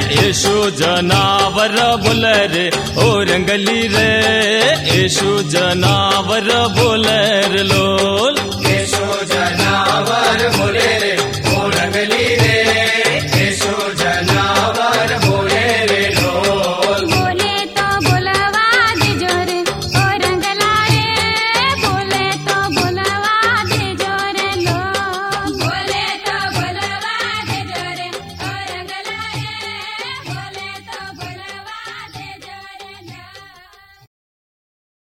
जनावर जना रे ओ रङ्गली जनावर जना रे लोल